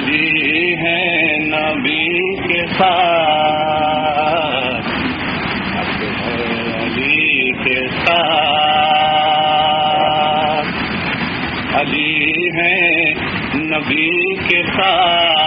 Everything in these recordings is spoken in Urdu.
علی ہیں نبی کے ساتھ۔ علی نبی کے ساتھ۔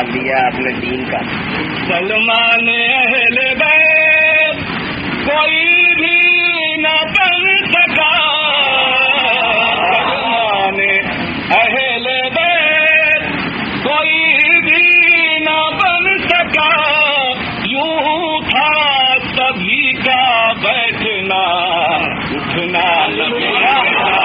نام لیا اپنے دین کا۔ سلمان اہل بیت کوئی بھی نہ بن سکا۔ سلمان اہل بیت کوئی بھی نہ بن سکا۔ یوں تھا سبھی کا بیٹھنا، اٹھنا لگا